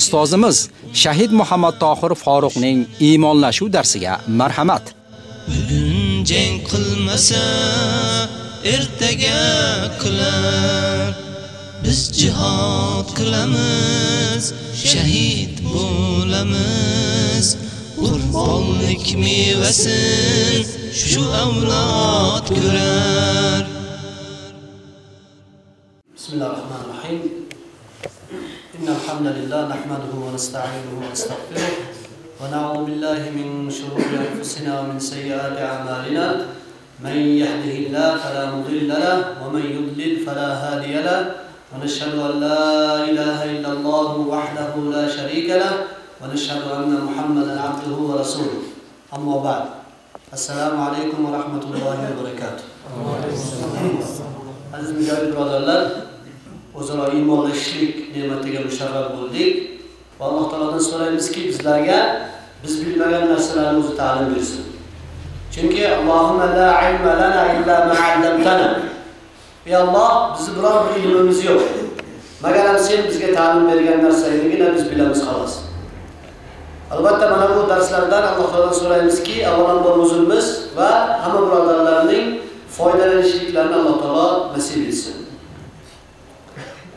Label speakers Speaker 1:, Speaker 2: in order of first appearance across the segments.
Speaker 1: Ustozimiz Shahid Muhammad Tohir Faruqning iymonlashuv darsiga marhamat.
Speaker 2: Bugun jang qilmasa, ertaga qilar. Biz jihad qilamiz, shahid bo'lamiz. Qurbonlik mevasin shu avlod ko'rar.
Speaker 3: Bismillahirrahmanirrahim. إن الحمد لله نحمده ونستعينه ونستغفره ونعوذ بالله من شرور أنفسنا ومن سيئات أعمالنا. من يهده الله فلا مضل له ومن يضلل فلا هادي له. ونشهد أن لا إله إلا الله وحده لا شريك له. ونشهد أن محمدا عبده ورسوله. أما بعد السلام عليكم ورحمة الله وبركاته. مجاهد برادرlar o'zaro iymonlashishlik ne'matiga musharraf bo'ldik. Va alloh taolodan so'raymizki bizlarga biz bilmagan narsalarni o'zi ta'lim bersin. Chunki allohumma la ilma lana illa ma 'allamtana. Ey alloh bizni biror bir ilmimiz yo'q. Magaram sen bizga ta'lim bergan narsangnigina biz bilamiz xolos. Albatta mana bu darslardan alloh taolodan so'raymizki avvalambor o'zimiz va hamma birodarlarning foydalanishliklarini alloh taolo nasib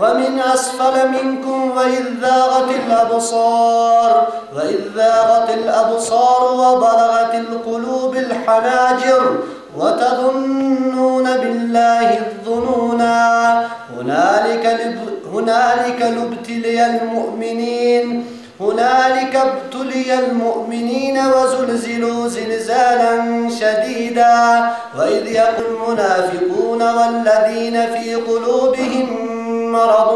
Speaker 3: ومن أسفل منكم وإذ ذاغت الأبصار وإذ ذاغت الأبصار وبلغت القلوب الحناجر وتظنون بالله الظنونا هنالك. هنالك لابتلي المؤمنين هنالك ابتلي المؤمنين وزلزلوا زلزالا شديدا وإذ يقول المنافقون والذين في قلوبهم مرض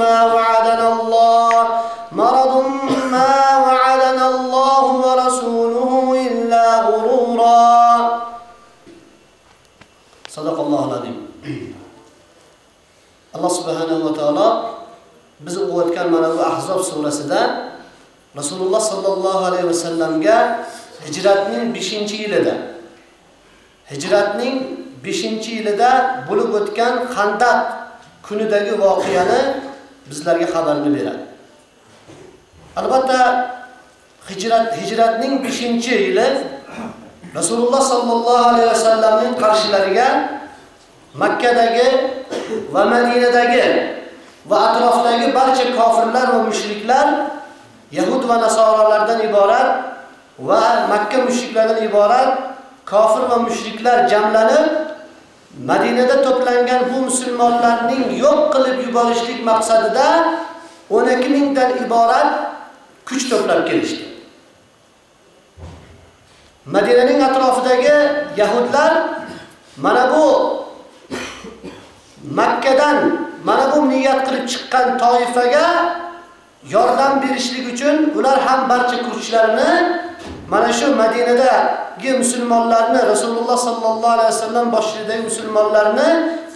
Speaker 3: ما وعدنا الله مرض ما وعدنا الله ورسوله إلا غرورا صدق الله العظيم الله سبحانه وتعالى biz o'qiyotgan mana bu Ahzob surasida Rasululloh sallallohu alayhi vasallamga hijratning 5-yilida hijratning 5-yilida bo'lib o'tgan Xandaq kunidagi voqeani bizlarga xabarini beradi. Albatta hijrat hijratning 5-yili Rasululloh sallallohu alayhi vasallamning qarshilariga Makkadagi va Madinadagi va atrofdagi barcha kofirlar va mushriklar Yahud va nasoralardan iborat va Makka mushriklaridan iborat kofir va mushriklar jamlanib Madinada to'plangan bu musulmonlarning yo'q qilib yuborishlik maqsadida 12 mingdan iborat kuch to'plab kelishdi. Madinaning atrofidagi yahudlar mana bu Makkadan mana bu niyat qilib chiqqan toifaga yordam berishlik uchun ular ham barcha kuchlarini mana shu Madinadagi musulmonlarni Rasululloh sallallohu alayhi vasallam boshchiligidagi musulmonlarni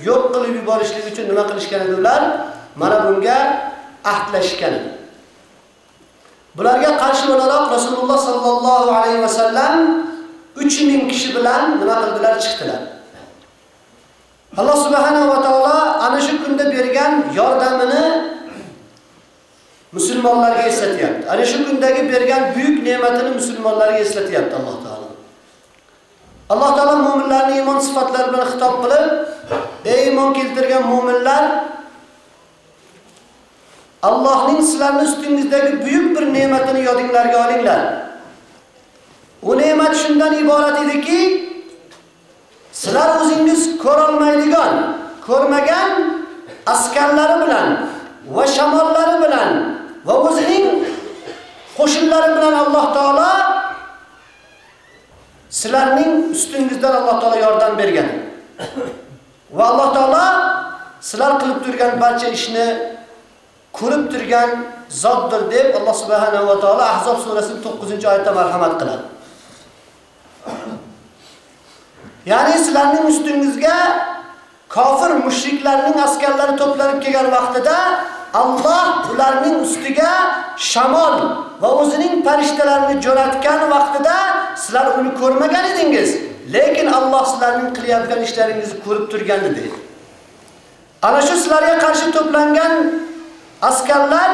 Speaker 3: yo'q qilib yuborishlik uchun nima qilishgan edi ular? Mana bunga ahdlashgan edi. Bularga qarshi o'laroq Rasululloh sallallohu alayhi vasallam 3000 kishi bilan nima qildilar? Chiqdilar. Alloh subhanahu va taolo ana shu kunda bergan yordam musulmonlarga eslatyapti. Ana shu kundagi bergan buyuk ne'matini musulmonlarga eslatyapti Alloh taolo. Alloh taolo mu'minlarning iymon sifatlari bilan xitob qilib, ey iymon keltirgan mu'minlar, Allohning sizlarning ustingizdagi buyuk bir ne'matini yodinglarga olinglar. U ne'mat shundan iborat ediki, sizlar o'zingiz ko'rolmaydigan, ko'rmagan askarlari bilan va shamollari bilan va o'zining qo'shinlari bilan Alloh taolo sizlarning ustingizdan Alloh taolo yordam bergan. Va Alloh taolo sizlar qilib turgan barcha ishni ko'rib turgan zotdir deb Alloh subhanahu va taolo Ahzob surasining 9-oyatda marhamat qiladi. Ya'ni sizlarning ustingizga kofir mushriklarning askarlari to'planib kelgan vaqtida Alloh ularning ustiga shamol va o'zining farishtalarini jo'natgan vaqtida sizlar uni ko'rmagan edingiz, lekin Alloh sizlarning qilayotgan ishlaringizni ko'rib turgan edi. Ana shu sizlarga qarshi to'plangan askarlar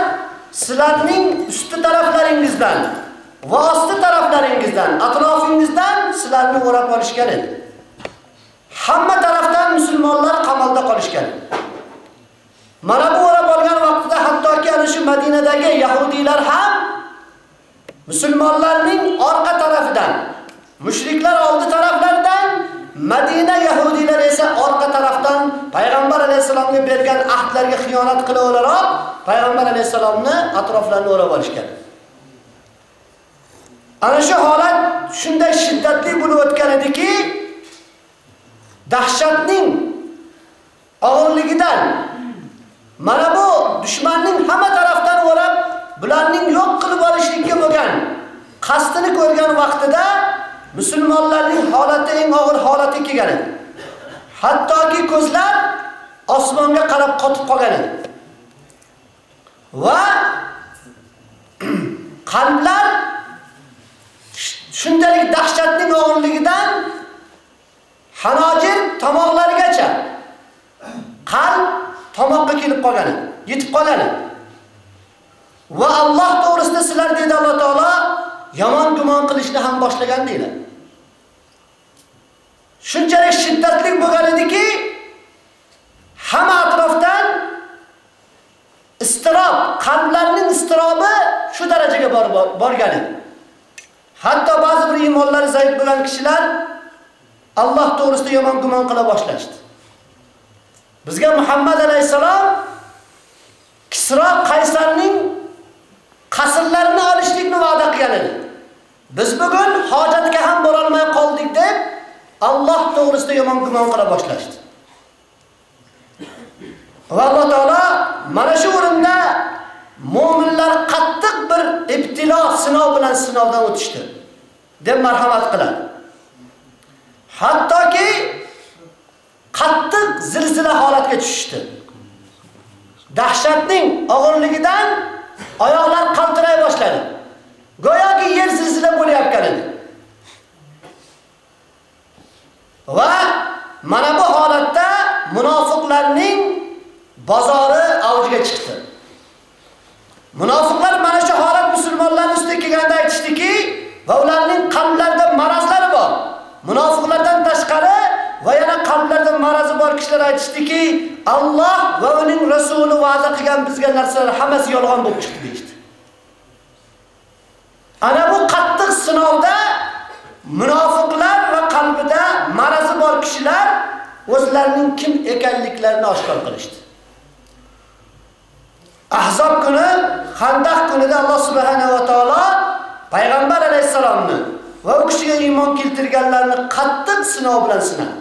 Speaker 3: sizlarning usti taraflaringizdan va osti taraflaringizdan, atrofingizdan sizlarni o'rab olishgan edi. Hamma tarafdan musulmonlar qamalda qolishgan. Mana bu o'rab olgan vaqtida hattoki ana shu Madinadagi yahudiylar ham musulmonlarning orqa tarafidan, mushriklar oldi taraflardan, Madina yahudiylari esa orqa tarafdan payg'ambar alayhisolamga bergan ahdlarga xiyonat qila o'laroq payg'ambar alayhisolamni atroflarini o'rab olishgan. Ana shu holat shunday shiddatli bo'lib o'tgan ediki, dahshatning og'irligidan mana bu dushmanning hamma tarafdan o'rab bularning yo'q qilib olishlikka bo'lgan qasdini ko'rgan vaqtida musulmonlarning holati eng og'ir holati kelgan edi. Hattoki ko'zlar osmonga qarab qotib qolgan edi. Va qalblar shunday dahshatning og'irligidan hanojir tomoqlargacha qalb tomoqqa kelib qolgan yetib qoladi. Va Alloh to'g'risida sizlar dedi Alloh taolo yomon gumon qilishni ham boshlagan deydi. Shunchalik shiddatli bo'lgan ediki, hamma atrofdan istirob, qalblarning istirobi shu darajaga borgan edi. Hatto ba'zi bir iymonlari zaif bo'lgan kishilar Alloh to'g'risida yomon gumon qila boshlashdi. Bizga Muhammad alayhisalom Kisro Qaysarning qasrlarini olishlikni va'da qilgan edi. Biz bugun hojatga ham bora olmay qoldik deb Alloh to'g'risida yomon gumon qila boshlashdi. Va Alloh taolo mana shu o'rinda mu'minlar qattiq bir ibtilo, sinov bilan sinovdan o'tishdi deb marhamat qiladi. Hattoki qattiq zilzila holatga tushishdi. Dahshatning og'irligidan oyoqlar qaltiray boshladi. Go'yoki yer zilzila bo'layotgan edi. Va mana bu holatda munofiqlarning bozori avjiga chiqdi. Munofiqlar mana shu holat musulmonlarning ustiga kelganda aytishdiki, va ularning qalblarida marazlari bor. Munofiqlardan tashqari va yana qalblarida marazi bor kishilar aytishdiki, Alloh va uning rasuli va'da narsalar hammasi yolg'on bo'lib chiqdi deydi. Ana bu qattiq sinovda munofiqlar va qalbida marazi bor kishilar o'zlarining kim ekanliklarini oshkor qilishdi. Ahzob kuni, Xandaq kunida Alloh subhanahu va taolo payg'ambar alayhisalomni va u kishiga iymon keltirganlarni qattiq sinov bilan sinadi.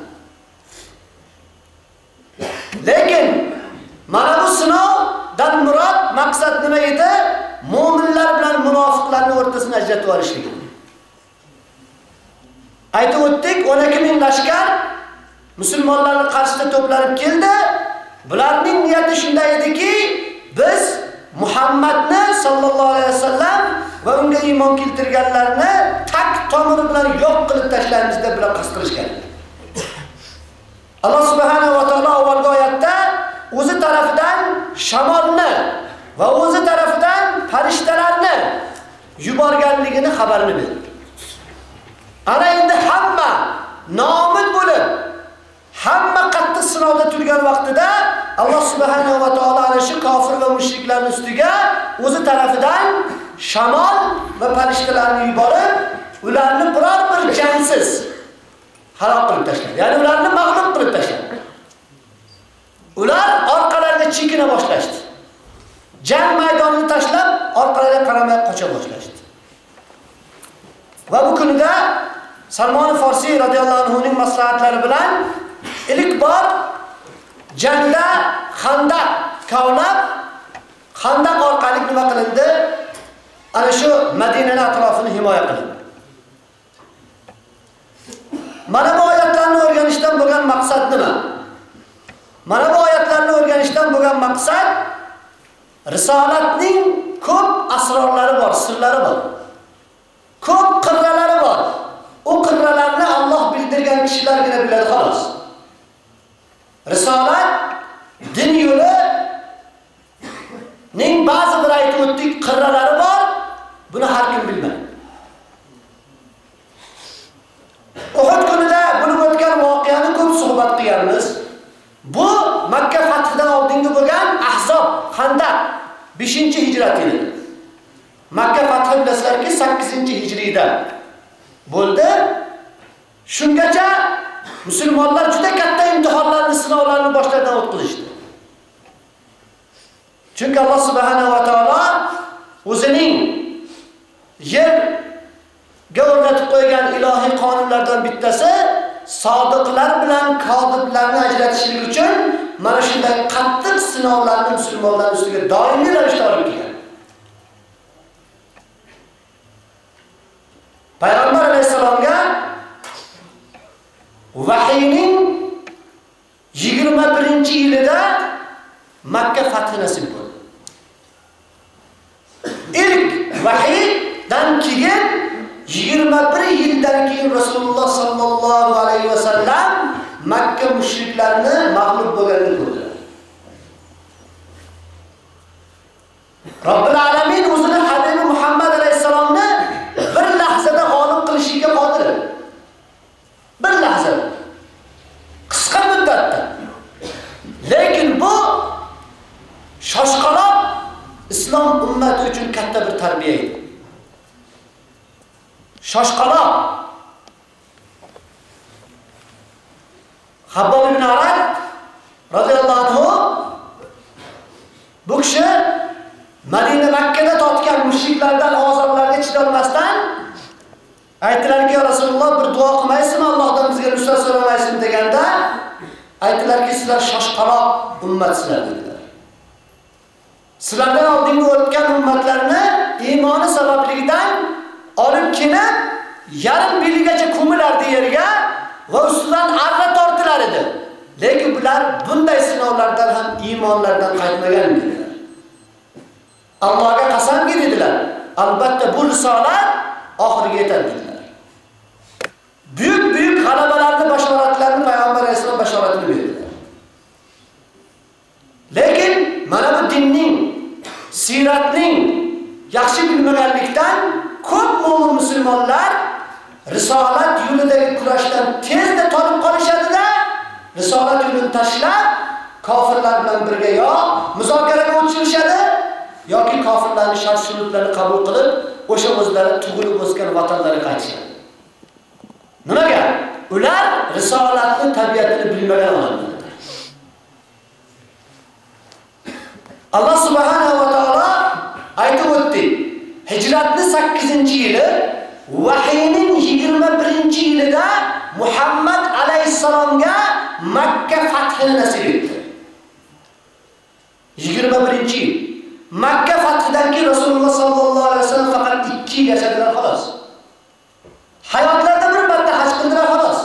Speaker 3: Lekin mana bu sinov dan murod maqsad nima edi? Mu'minlar bilan munofiqlarning o'rtasini ajratib olishlik. Aytib o'tdik, 12 ming lashkar musulmonlarning qarshisida to'planib keldi. Bularning niyati shunday ediki, biz Muhammadni sallallohu alayhi vasallam va unga iymon keltirganlarni tak tomiri bilan yo'q qilib tashlaymiz deb bular qasd qilishgan. Alloh subhanahu va taolo avvalgi oyatda o'zi tarafi shamolni va o'zi tarafidan farishtalarni yuborganligini xabarini berdi. Ana endi hamma nomid bo'lib, hamma qattiq sinovda turgan vaqtida Alloh subhanahu va taolo ana shu kofir va mushriklarning ustiga o'zi tarafidan shamol va farishtalarni yuborib, ularni biror bir jangsiz halok qilib tashladi. Ya'ni ularni mag'lub qilib tashladi. Ular orqa chekina boshlashdi. Jang maydonini tashlab, orqalariga qaramay qocha boshlashdi. Va bu kunida Salmon Farsiy radhiyallohu anhu ning maslahatlari bilan ilk bor jangda Xandaq kavlab Xandaq orqali nima qilindi? Ana shu Madinaning atrofini himoya qilindi. Mana bu oyatlarni o'rganishdan bo'lgan maqsad nima? Mana bu oyatlarni o'rganishdan bo'lgan maqsad risolatning ko'p asrorlari bor, sirlari bor. Ko'p qirralari bor. U qirralarni Alloh bildirgan kishilargina biladi xolos. Risolat din yo'li ning ba'zi bir aytib o'tdik qirralari bor. Buni har kim bilmaydi. Uhud kunida bo'lib o'tgan voqeani ko'p suhbat qilganmiz. Makka fathidan oldingi bo'lgan Ahzob, Xandaq 5-hijrat yili. Makka fathi bilasizlarki 8-hijriyda bo'ldi. Shungacha musulmonlar juda katta imtihonlarni, sinovlarni boshlaridan o'tkazishdi. Chunki Alloh subhanahu va taolo o'zining yer ga o'rnatib qo'ygan ilohiy qonunlardan bittasi sodiqlar bilan kodiblarni ajratishlik uchun mana shunday qattiq sinovlarni musulmonlar ustiga doimiy ravishda olib kelgan. Payg'ambar alayhisalomga vahiyning 21-yilida Makka fathi nasib bo'ldi. Ilk vahiydan keyin 21 yildan keyin Rasululloh sallallohu Makka mushriklarini mag'lub bo'lganini ko'rdilar. Robbil alamin o'zini Habibi Muhammad alayhisalomni bir lahzada g'olib qilishiga qodir. Bir lahzada. Qisqa muddatda. Lekin bu shoshqaloq islom ummati uchun katta bir tarbiya edi. Shoshqaloq Habbob ibn Arad radhiyallohu anhu bu kishi Madina Makkada totgan mushriklardan azoblarga chidolmasdan aytdilarki, "Ya Rasululloh, bir duo qilmaysizmi? Allohdan bizga nusrat so'ramaysizmi?" deganda aytdilarki, "Sizlar shoshqaloq ummatsizlar" dedilar. Sizlardan oldingi o'tgan ummatlarni iymoni sababligidan olib kelib, yarim biligacha ko'milardi yerga va ustidan arra tortilar edi. Lekin bular bunday sinovlardan ham iymonlardan qaytmagan dedilar. Allohga qasamki dedilar. Albatta bu risolat oxiriga yetadi dedilar. Buyuk-buyuk g'alabalarni bashoratlarini payg'ambar alayhisalom bashoratini berdilar. Lekin mana bu dinning, siratning yaxshi bilmaganlikdan ko'p mo'min musulmonlar risolat yo'lidagi kurashdan tezda tolib qolishadida, risolat yo'lini tashlab kofirlar bilan birga yo muzokaraga o'tishadi yoki kofirlarning shart-shurutlarini qabul qilib, o'sha o'zlari tug'ilib o'sgan vatanlariga qaytishadi. Nimaga? Ular risolatning tabiatini bilmagan odamlar. Alloh subhanahu va taolo aytib o'tdi. Hijratning 8-yili vahiyning 21-yilida Muhammad alayhisalomga Makka fathini nasib etdi. 21-yil. Makka fathidan keyin Rasululloh sallallohu alayhi vasallam faqat 2 yil yashadilar xolos. Hayotlarida bir marta haj qildilar xolos.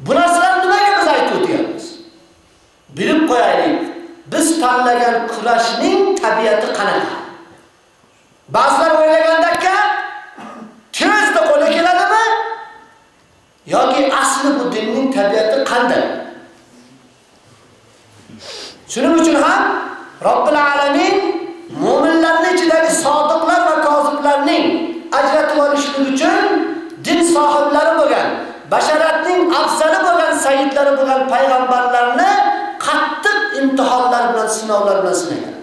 Speaker 3: Bu narsalar nimaga biz aytib o'tyapmiz? Bilib qo'yaylik. Siz tanlagan kurashning tabiati qanaqa? Ba'zilar o'ylagandakka tezda qo'li keladimi? Yoki asli bu dinning tabiati qanday? Shuning uchun ham Robbil alamin mu'minlarning ichidagi sodiqlar va koziblarning ajratib olishligi uchun din sohiblari bo'lgan, basharatning afzali bo'lgan sayyidlari bo'lgan payg'ambarlarni qattiq imtihonlar bilan, sinovlar bilan sinagan.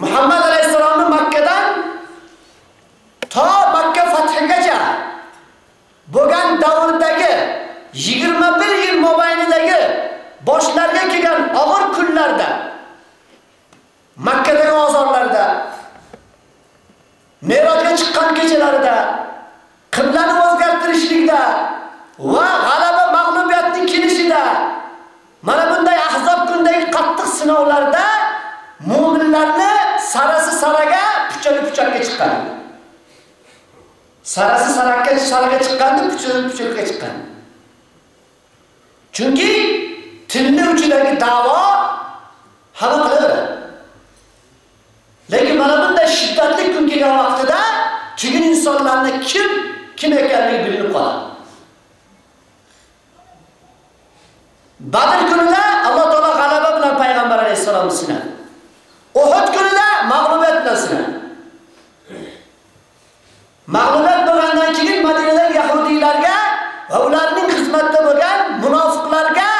Speaker 3: Muhammad alayhisalomni Makkadan to Makka fathigacha bo'lgan davrdagi 21 yil mobaynidagi boshlarga kelgan og'ir kunlarda Makkadagi ozorlarda Merojga chiqqan kechalarida qiblani o'zgartirishlikda va g'alaba mag'lubiyatning kelishida mana bunday ahzob kundagi qattiq sinovlarda mu'minlarni sarasi saraga, puchani puchakka chiqqan. Sarasi sarakka saraga chiqqandi, puchani puchakka chiqqan. Chunki tilni uchidagi da'vo hamma qilaveradi. Lekin mana bunday shiddatli kun kelgan vaqtida chigin insonlarni kim kim ekanligi bilinib qoladi. Badr kunida Alloh taolo g'alaba bilan payg'ambar alayhisalomni sinadi. Uhud kunida mag'lubiyat bilan sinadi. Mag'lubiyat bo'lgandan keyin Madinadagi yahudiylarga va ularning xizmatda bo'lgan munofiqlarga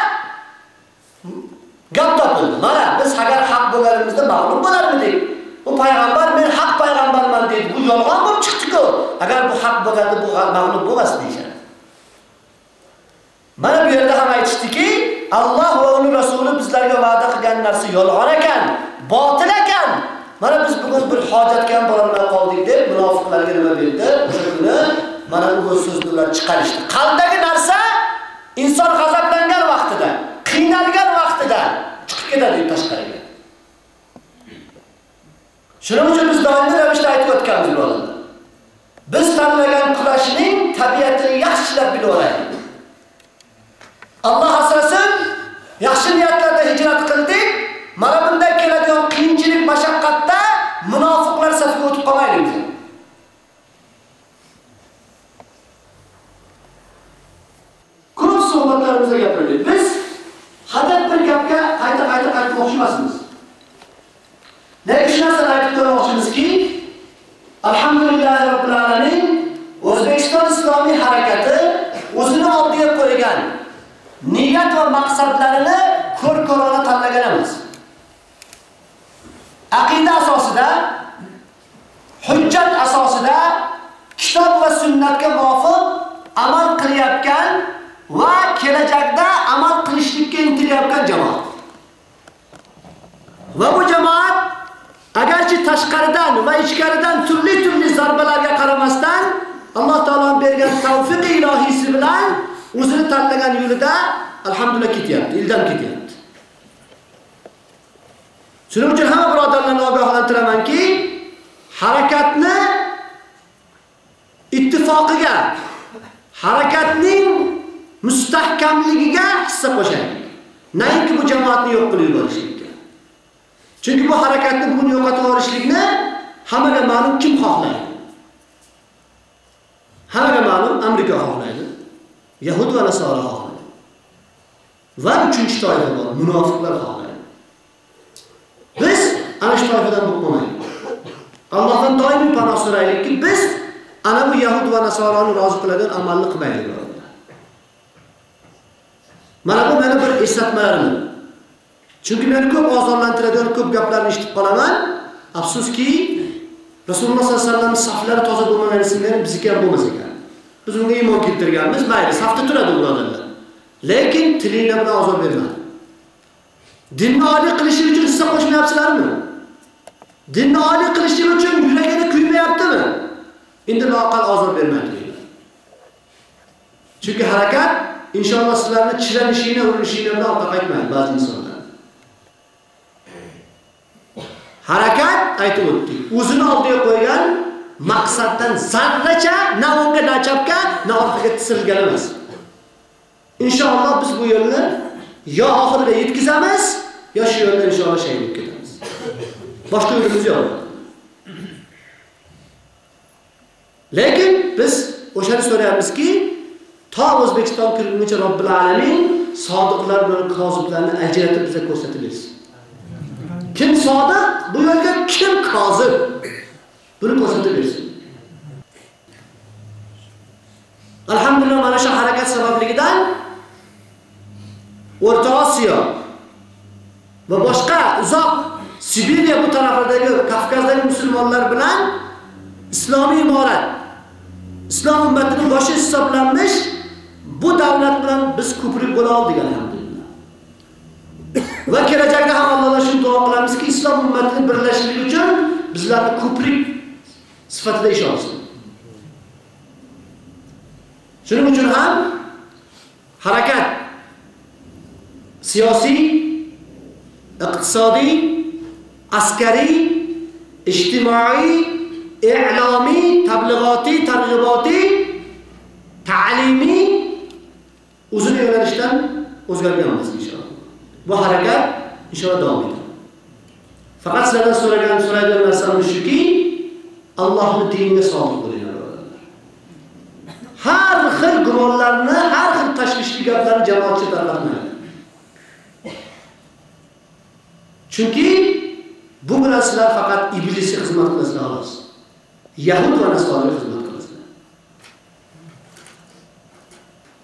Speaker 3: gap topildi. Mana biz agar haq bo'lganimizda mag'lub bo'larmidik. Bu payg'ambar men haq payg'ambarman dedi. Bu yolg'on bo'lib chiqdi-ku. Agar bu haq bo'lganda bu mag'lub bo'lmas deyishadi. Mana bu yerda ham aytishdiki, Alloh va uning rasuli bizlarga va'da qilgan narsa yolg'on ekan, botil ekan. Mana biz bugun bir hojatga ham borolmay qoldik deb munofiqlarga nima berdi? O'sha kuni mana bu so'zni ular chiqarishdi. Qalbdagi narsa inson g'azablangan vaqtida, qiynalgan vaqtida chiqib ketadi tashqariga. Shuning uchun biz doimiy ravishda aytib o'tganmiz birodarlar. Biz tanlagan kurashning tabiatini yaxshilab bilib olaylik. Alloh asrasin, yaxshi niyatlarda hijrat qildik. Mana bunday keladigan qiyinchilik, mashaqqatda munofiqlar safiga o'tib qolmaylik. Ko'p suhbatlarimizda gapirdik. Biz hadab bir gapga qayta-qayta qaytmoqchi emasmiz. Lekin shu narsani aytib qo'ymoqchimizki, alhamdulillahi robbil alamin O'zbekiston islomiy harakati o'zini oldiga qo'ygan niyat va maqsadlarini ko'r-ko'rona tanlagan emas. Aqida asosida, hujjat asosida kitob va sunnatga muvofiq amal qilayotgan va kelajakda amal qilishlikka intilayotgan jamoat. Va bu jamoat agarchi tashqaridan va ichkaridan turli-turli zarbalarga qaramasdan Alloh taoloning bergan tavfiq ilohiysi bilan o'zini tanlagan yo'lida alhamdulillah ketyapti, ildan ketyapti. Shuning uchun hamma birodarlarni ogohlantiramanki, harakatni ittifoqiga, harakatning mustahkamligiga hissa qo'shaylik. Nainki bu jamoatni yo'q qilib yuborishlikka. Chunki bu harakatni bugun yo'qotib yuborishlikni hammaga ma'lum kim xohlaydi? Hammaga ma'lum Amerika xohlaydi. Yahud va Nasara xohlaydi. Va uchinchi toifa bor, munofiqlar xohlaydi. Biz ana shu toifadan bo'lmaymiz. Allohdan doimiy panoh so'raylikki, biz ana bu Yahud va Nasarani rozi qiladigan amalni qilmaylik. Mana bu meni bir eslatmalarim. Chunki men ko'p ozorlantiradigan ko'p gaplarni eshitib qolaman. Afsuski, Rasululloh sollallohu alayhi vasallam saflari toza bo'lmagani singari bizniki ham bo'lmas ekan. Biz unga iymon keltirganmiz, mayli, safda turadi birodarlar. Lekin tilinglar bilan ozor bermadi. Dinni oliy qilishi uchun hissa qo'shmayapsizlarmi? Dinni oliy qilishi uchun yuragini kuymayaptimi? Endi loqal ozor bermaydi. Chunki harakat inshaalloh sizlarni chiranishingni, urinishingni bilan orqa qaytmaydi ba'zi insonlar. Harakat aytib o'tdik. O'zini oldiga qo'ygan maqsaddan zarracha na o'ngga na chapga na orqaga tisilgan emas. Inshaalloh biz bu yo'lni yo oxiriga yetkazamiz, yo shu yo'lda inshaalloh shayib ketamiz. Boshqa yo'limiz yo'q. Lekin biz o'shani so'rayapmizki, to O'zbekiston kirguncha Robbil alamin sodiqlar bilan koziblarni ajratib bizga ko'rsatib bersin. Kim sodiq, bu yo'lga kim kozib? Buni ko'rsatib bersin. Alhamdulillah mana shu harakat sababligidan O'rta Osiyo va boshqa uzoq Sibiriya bu tarafidagi Kavkazdagi musulmonlar bilan islomiy imorat islom ummatining boshi hisoblanmish bu davlat bilan biz ko'prik bo'la oldik alhamdulillah. Va kelajakda ham Allohdan shuni duo qilamizki, islom ummatining birlashishligi uchun bizlarni ko'prik sifatida ish olsin. Shuning uchun ham harakat siyosiy, iqtisodiy, askariy, ijtimoiy, i'lomiy, tablig'otiy, targ'ibotiy, ta'limiy o'zini yo'nalishdan o'zgargan emas inshaalloh. Bu harakat inshaalloh davom etadi. Faqat sizlardan so'ragan so'raydigan narsam shuki, Allohning diniga sodiq bo'linglar. Har xil gumonlarni, har xil tashvishli gaplarni jamoatchi tarqatmaydi. Chunki bu bilan sizlar faqat iblisga xizmat qilasizlar xolos. Yahud va nasronga xizmat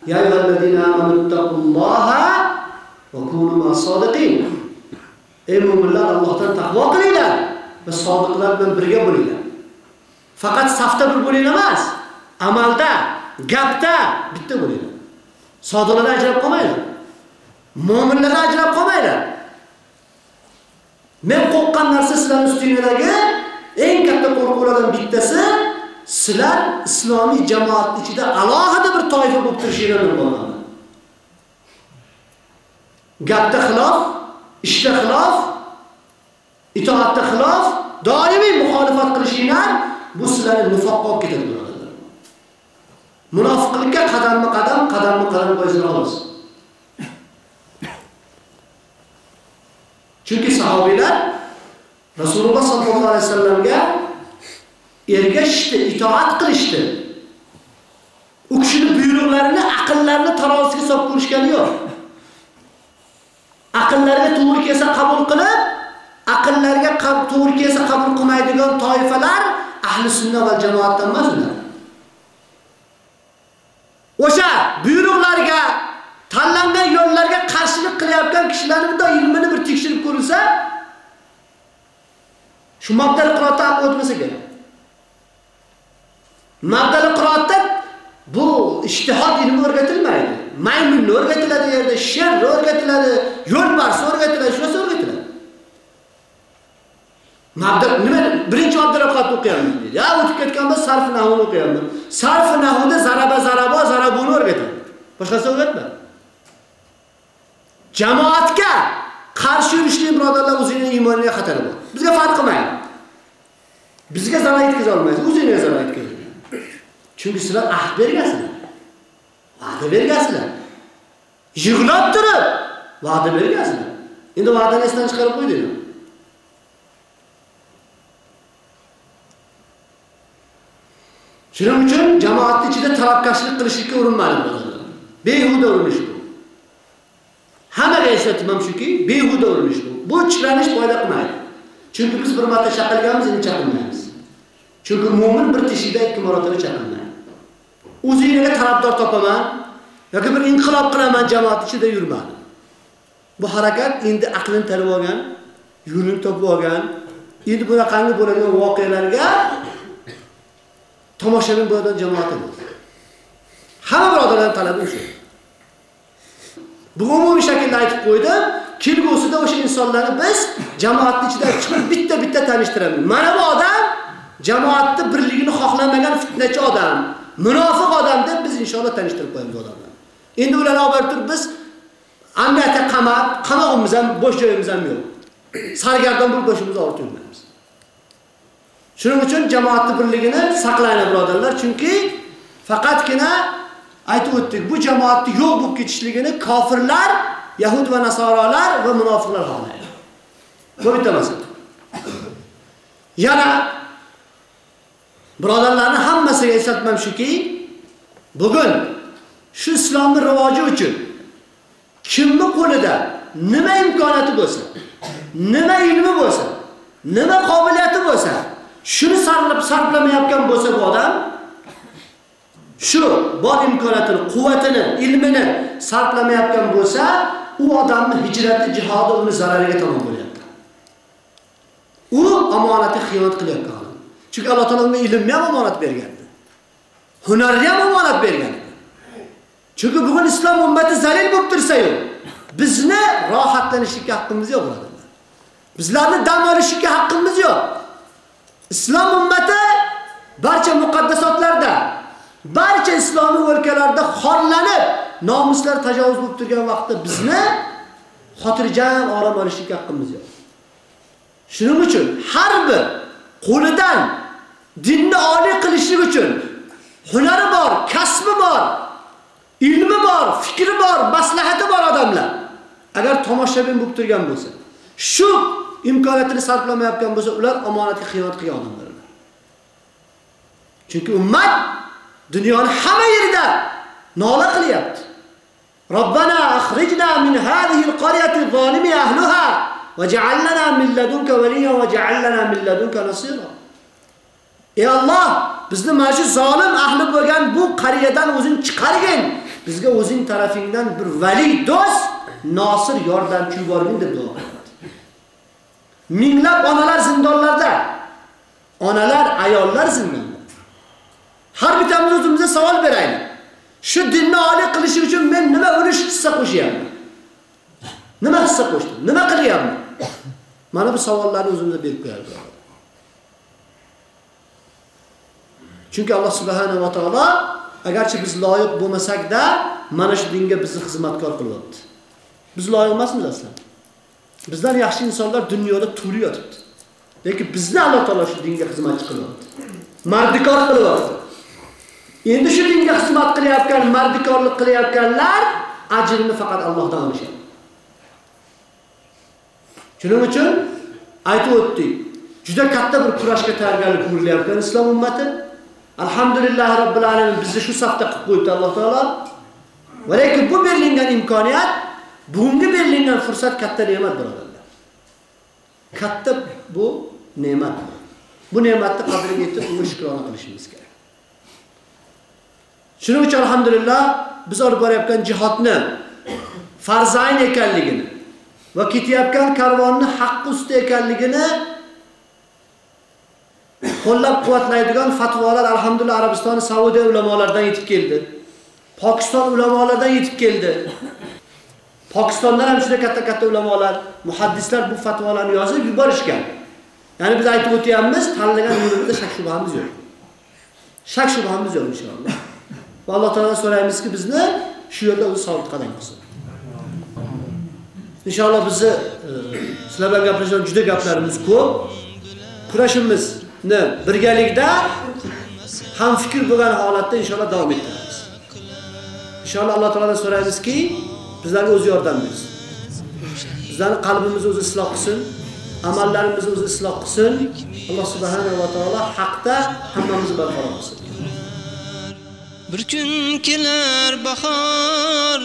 Speaker 3: qilasizlar. Ya ayyuhallazina amanu taqulloha va kunu ma'as-sodiqin. Ey mu'minlar, Allohdan taqvo qilinglar va sodiqlar bilan birga bo'linglar. Faqat safda bir bo'linglar emas, amalda, gapda bitta bo'linglar. Sodiqlardan ajrab qolmanglar. Mu'minlardan ajrab qolmanglar. Men qo'rqqan narsa sizlarning ustinglardagi eng katta qo'rquvlardan bittasi sizlar islomiy jamoat ichida alohida bir toifa bo'lib turishinglarni bo'ladi. Gapda xilof, ishda xilof, itoatda xilof, doimiy muxolifat qilishinglar bu sizlarni nifoq olib ketadi birodarlar. Munofiqlikka qadamma-qadam, qadamma-qadam qo'yislar xolos. Chunki sahobiyalar Rasululloh sallallohu alayhi vasallamga ergashishdi, itoat qilishdi. U kishining buyruqlarini, aqllarini taroziga solib ko'rishgani yo'q. Aqllarga to'g'ri kelsa qabul qilib, aqllariga to'g'ri kelsa qabul qilmaydigan toifalar ahli sunna va jamoatdan emas ular. O'sha buyruqlarga tanlangan yo'llarga qarshilik qilayotgan kishilarning da ilmini bir tekshirib ko'rilsa, shu mabdal qiroatda o'tmasa kerak. Maddali qiroatda bu ijtihod ilmi o'rgatilmaydi. Maymunni o'rgatiladi yerda, sher o'rgatiladi, yo'lbars o'rgatiladi, shunisi o'rgatiladi. Mabdal nima birinchi mabdal qiroat o'qiyapmiz deydi. Ya o'tib ketganmiz sarf nahvini o'qiyapmiz. Sarf nahvda zaraba zarabo zarabuni o'rgatadi. Boshqasi o'rgatmaydi. Jamoatga qarshi yurishli birodarlar o'zining iymoniga xatari bor. Bizga farq qilmaydi. Bizga zarar yetkaza olmaysiz, o'zingizga zarar yetkazasiz. Chunki sizlar ahd bergansizlar. Va'da bergansizlar. Yig'lab turib va'da bergansizlar. Endi va'dani esdan chiqarib qo'ydinglar. Shuning uchun jamoatning ichida talabkashlik qilishga urinmadi birodarlar. Behuda urinish bu. Hammaga eslatimam shuki, behuda urinish bu. Bu chiqlanish foyda qilmaydi. Chunki biz bir marta chaqirganmiz, endi chaqilmaymiz. Chunki mu'min bir teshikda ikki marotaba chaqilmaydi. O'zingizga tarafdor topaman yoki bir inqilob qilaman jamoat ichida yurmadi. Bu harakat endi aqlini tanib olgan, yo'lini topib olgan, endi bunaqangi bo'ladigan voqealarga tomoshabin bo'ladigan jamoat bo'ldi. Hamma birodarlar talabi shu. Bu umumiy shaklda aytib qo'ydim. Kelgusida o'sha insonlarni biz jamoatning ichida chiqib bitta-bitta tanishtiramiz. Mana bu odam jamoatni birligini xohlamagan fitnachi odam, munofiq odam deb biz inshaalloh tanishtirib qo'yamiz odamlarni. Endi ularni olib turib biz andata qamat, qamog'imiz ham, bo'sh joyimiz ham yo'q. Sargardon bo'lib boshimizni og'ritmaymiz. Shuning uchun jamoatni birligini saqlaylik birodarlar, chunki faqatgina aytib o'tdik, bu jamoatni yo'q bo'lib ketishligini kofirlar, yahud va nasorolar va munofiqlar xohlaydi. Bu bitta masala. Yana birodarlarning hammasiga eslatmam shuki, bugun shu islomning rivoji uchun kimni qo'lida nima imkoniyati bo'lsa, nima ilmi bo'lsa, nima qobiliyati bo'lsa, shuni sarflab sarflamayotgan bo'lsa bu odam shu bor imkoniyatini, quvvatini, ilmini sarflamayotgan bo'lsa, u odamning hijrati, jihodi uni zarariga tomon bo'lyapti. U omonatni xiyonat qilyapti. Chunki Alloh taolo unga ilmni ham omonat bergandi. Hunarni ham omonat bergan. Chunki bugun islom ummati zalil bo'lib tursa-yu, bizni rohatlanishga haqqimiz yo'q birodarlar. Bizlarni dam olishga haqqimiz yo'q. Islom ummati barcha muqaddasotlarda, barcha islomiy o'lkalarda xorlanib, nomuslar tajovuz bo'lib turgan vaqtda bizni xotirjam orom olishga haqqimiz yo'q. Shuning uchun har bir qo'lidan dinni oliy qilishlik uchun hunari bor, kasbi bor, ilmi bor, fikri bor, maslahati bor odamlar. Agar tomoshabin bo'lib turgan bo'lsa, shu imkoniyatini sarflamayotgan bo'lsa, ular omonatga xiyonat qilgan odamlar. Chunki ummat dunyoni hamma yerida nola qilyapti. Robbana akhrijna min hadhihi al-qaryati zalimi ahliha waj'al lana min ladunka waliyyan waj'al lana min ladunka nasira. Ey Alloh, bizni mana shu zolim ahli bo'lgan bu qariyadan o'zing chiqargin. Bizga o'zing tarafingdan bir vali do'st, nosir yordamchi yuborgin deb duo qiladi. Minglab onalar zindonlarda. Onalar, ayollar zindonda. Har bitamiz o'zimizga savol beraylik. Shu dinni oliy qilish uchun men nima ulush hissa qo'shyapman? Nima hissa qo'shdim? Nima qilyapman? Mana bu savollarni o'zimizga berib qo'yaylik. Chunki Alloh subhanahu va taolo agarchi biz loyiq bo'lmasak-da, mana shu dinga bizni xizmatkor qilyapti. Biz loyiq emasmiz aslan. Bizdan yaxshi insonlar dunyoda turib yotibdi. Lekin bizni Alloh taolo shu dinga xizmatchi qilyapti. Mardikor qilyapti. Endi shu dinga xizmat qilayotgan, mardikorlik qilayotganlar ajrini faqat Allohdan olishadi. Shuning uchun aytib o'tdik. Juda katta bir kurashga tayyorgarlik ko'rilyapti islom ummati. Alhamdulillah Rabbil alamin bizni shu safda qilib qo'ydi Alloh taolo. Va lekin bu berilgan imkoniyat, bugungi berilgan fursat katta ne'mat birodarlar. Katta bu ne'mat. Bu ne'matni qadriga yetib, uni shukrona qilishimiz kerak. Shuning uchun alhamdulillah biz olib borayotgan jihodni farzayn ekanligini va ketayotgan karvonni haqqi ustida ekanligini qo'llab-quvvatlaydigan fatvolar alhamdulillah Arabiston, Saudiya ulamolaridan yetib keldi. Pokiston ulamolaridan yetib keldi. Pokistondan ham juda katta-katta ulamolar, muhaddislar bu fatvolarni yozib yuborishgan. Ya'ni biz aytib o'tyapmiz, tanlagan yo'limizda shak shubhamiz yo'q. Shak shubhamiz yo'q inshaalloh. Va Alloh taoladan so'raymizki, bizni shu yo'lda o'zi sobit qadam qilsin. Inshaalloh bizni e, sizlar bilan gaplashgan juda gaplarimiz ko'p. Kurashimiz ni birgalikda ham fikr bo'lgan holatda inshaalloh davom ettiramiz. Inshaalloh Alloh taoladan so'raymizki, bizlarga o'zi yordam bersin. Bizlarning qalbimizni o'zi isloq qilsin, amallarimizni o'zi isloq qilsin. Alloh subhanahu va taolo haqda hammamizni barqaror qilsin.
Speaker 2: Bir kun kelar bahor,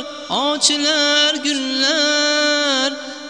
Speaker 2: ochilar gullar,